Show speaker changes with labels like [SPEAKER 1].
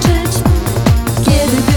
[SPEAKER 1] tańczyć, kiedy